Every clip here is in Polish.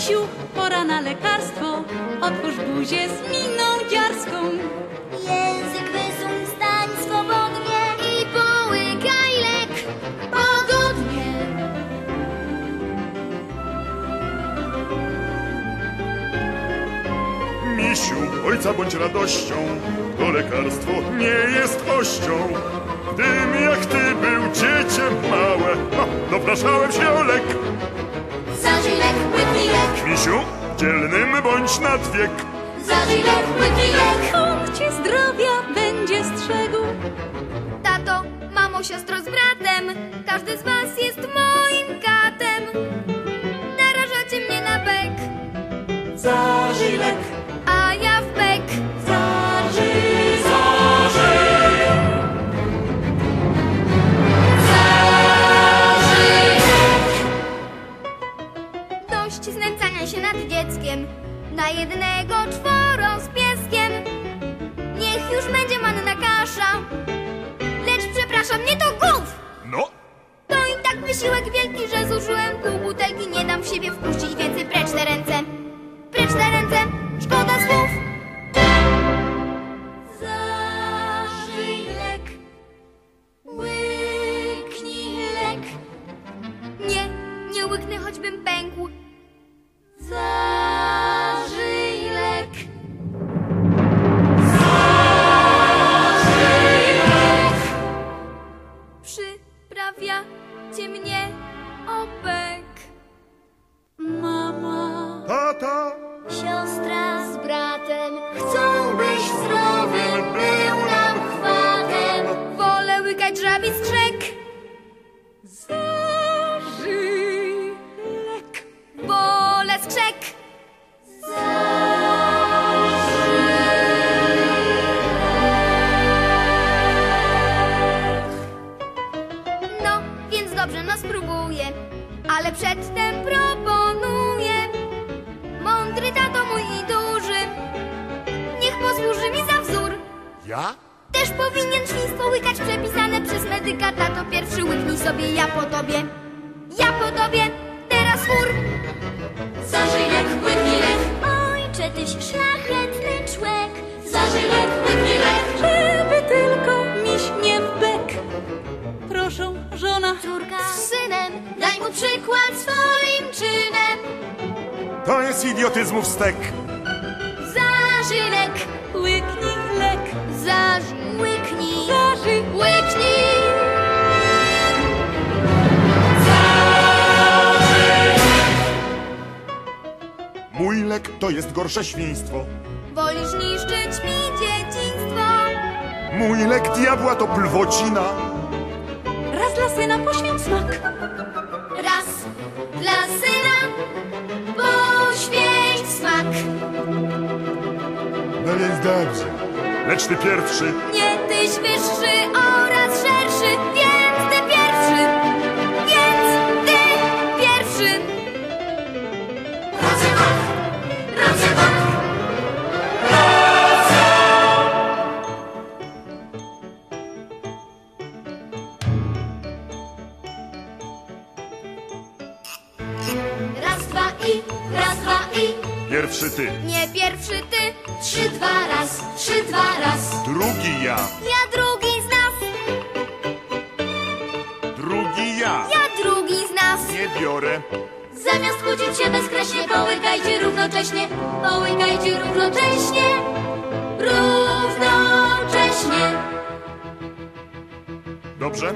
Misiu, pora na lekarstwo. Otwórz buzię z miną dziarską. Język wysuń, stań swobodnie i połykaj lek pogodnie. Misiu, ojca bądź radością, to lekarstwo nie jest ością. Gdym jak ty był dziecię małe, ha, dopraszałem się o lek. Misiu, dzielnym bądź nad wiek. zażyj lek, łyknij lek. Bóg cię zdrowia będzie strzegł. Tato, mamo, siostro z bratem, każdy z was jest moim katem. Narażacie mnie na bek, Zażyj lek, już będzie ja? Też powinien świństwo łykać przepisane przez medyka. Tato pierwszy łyknij sobie, ja po tobie. Ja po tobie, teraz chór. Zażyj lek, łyknij lek. Ojcze, tyś szlachetny człek. Zażyj lek, łyknij lek. Żeby tylko miś nie w bek. Proszę, żona, Córka z synem, daj mu przykład swoim czynem. To jest idiotyzmów stek. Zażyj lek, łyknij lek. zażyj, łyknij. Zażyj Łyknij. Mój lek to jest gorsze świństwo. Wolisz niszczyć mi dzieciństwo. Mój lek diabła to plwocina. raz dla syna poświęć smak. Raz dla syna poświęć smak. No więc dobrze. Lecz ty pierwszy. Nie tyś wyższy oraz szerszy, więc ty pierwszy. Więc ty pierwszy. Rozrywak, rozrywak. Raz, dwa i, raz, dwa. Pierwszy ty. Nie pierwszy ty, trzy, dwa, raz, trzy, dwa, raz. Drugi ja. Ja drugi z nas, Drugi ja. ja drugi z nas. Nie biorę. Zamiast kłócić się bezkreśnie, połykajcie równocześnie, połykajcie równocześnie, równocześnie. Dobrze?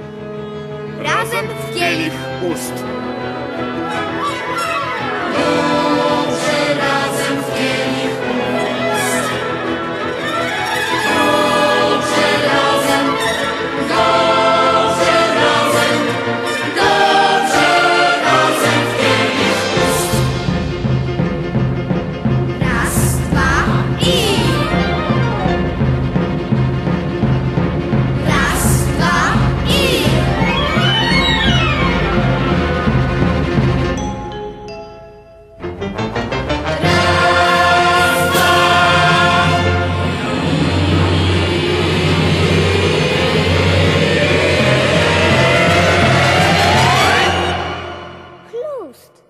Razem w kielich ust. host.